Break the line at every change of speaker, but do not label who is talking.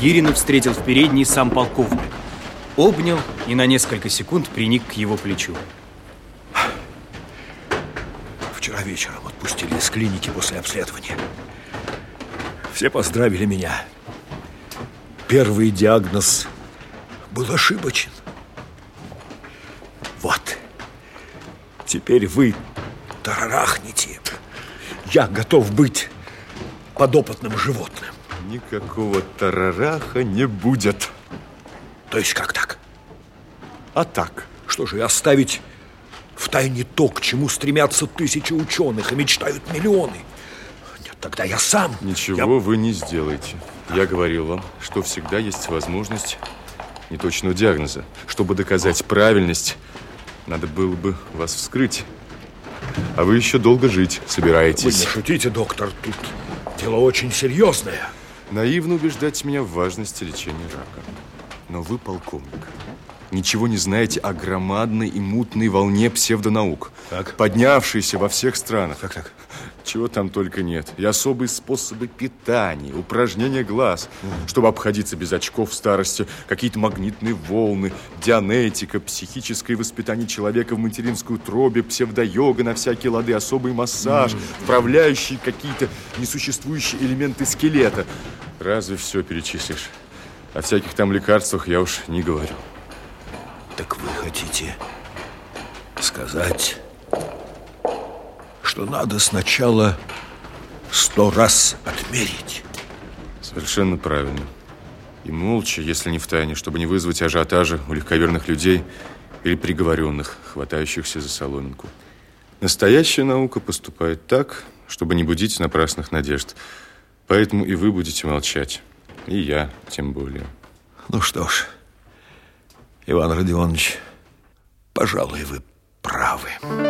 Гирина встретил в передней сам полковник. Обнял и на несколько секунд приник к его плечу.
Вчера вечером отпустили из клиники после обследования. Все поздравили меня. Первый диагноз был ошибочен. Вот. Теперь вы тарарахните. Я готов быть подопытным животным.
Никакого тарараха не будет.
То есть как так?
А так?
Что же, оставить в тайне то, к чему стремятся тысячи ученых и мечтают миллионы? Нет, тогда я сам...
Ничего
я...
вы не сделаете. Я говорил вам, что всегда есть возможность неточного диагноза. Чтобы доказать правильность, надо было бы вас вскрыть. А вы еще долго жить собираетесь. Вы
не шутите, доктор, тут дело очень серьезное.
Наивно убеждать меня в важности лечения рака. Но вы полковник. Ничего не знаете о громадной и мутной волне псевдонаук,
так.
поднявшейся во всех странах.
Так, так.
Чего там только нет. И особые способы питания, упражнения глаз, mm. чтобы обходиться без очков в старости, какие-то магнитные волны, дианетика, психическое воспитание человека в материнскую тробе, псевдойога на всякие лады, особый массаж, mm. вправляющие какие-то несуществующие элементы скелета. Разве все перечислишь? О всяких там лекарствах я уж не говорю.
Так вы хотите сказать, что надо сначала сто раз отмерить?
Совершенно правильно. И молча, если не в тайне, чтобы не вызвать ажиотажа у легковерных людей или приговоренных, хватающихся за соломинку. Настоящая наука поступает так, чтобы не будить напрасных надежд. Поэтому и вы будете молчать. И я тем более.
Ну что ж, Иван Родионович, пожалуй, вы правы.